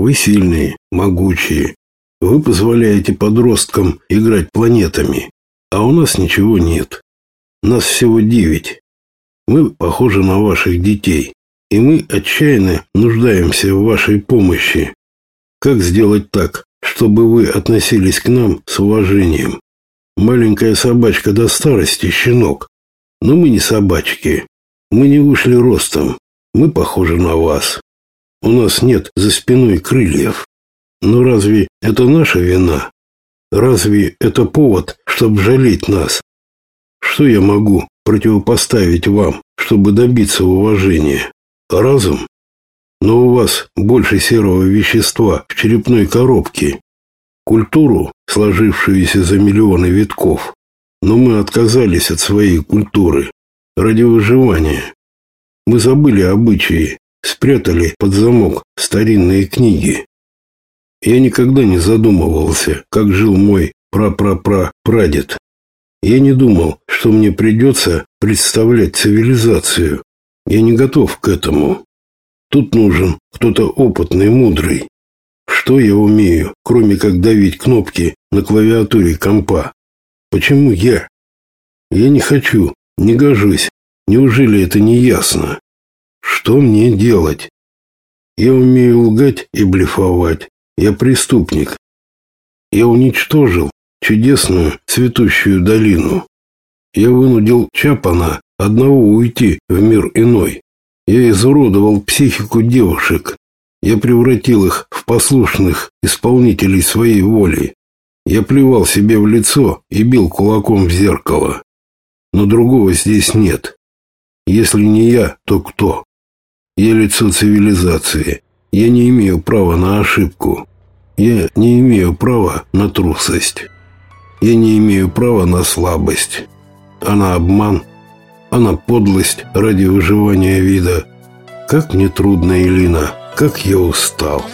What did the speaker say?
Вы сильные, могучие. Вы позволяете подросткам играть планетами, а у нас ничего нет. Нас всего девять. Мы похожи на ваших детей, и мы отчаянно нуждаемся в вашей помощи. Как сделать так, чтобы вы относились к нам с уважением? Маленькая собачка до старости щенок. Но мы не собачки. Мы не вышли ростом. Мы похожи на вас. У нас нет за спиной крыльев. Но разве это наша вина? Разве это повод, чтобы жалеть нас? Что я могу противопоставить вам, чтобы добиться уважения? Разум? Но у вас больше серого вещества в черепной коробке. Культуру, сложившуюся за миллионы витков. Но мы отказались от своей культуры ради выживания. Мы забыли обычаи, спрятали под замок старинные книги. Я никогда не задумывался, как жил мой пра-пра-пра-прадед. Я не думал, что мне придется представлять цивилизацию. Я не готов к этому. Тут нужен кто-то опытный, мудрый. Что я умею, кроме как давить кнопки на клавиатуре компа? Почему я? Я не хочу, не гожусь. Неужели это не ясно? Что мне делать? Я умею лгать и блефовать. Я преступник. Я уничтожил чудесную цветущую долину. Я вынудил Чапана одного уйти в мир иной. Я изуродовал психику девушек. Я превратил их в послушных исполнителей своей воли. Я плевал себе в лицо и бил кулаком в зеркало. Но другого здесь нет. Если не я, то кто? Я лицо цивилизации. Я не имею права на ошибку. Я не имею права на трусость. Я не имею права на слабость. А на обман. А на подлость ради выживания вида. Как мне трудно, Элина. Как я устал.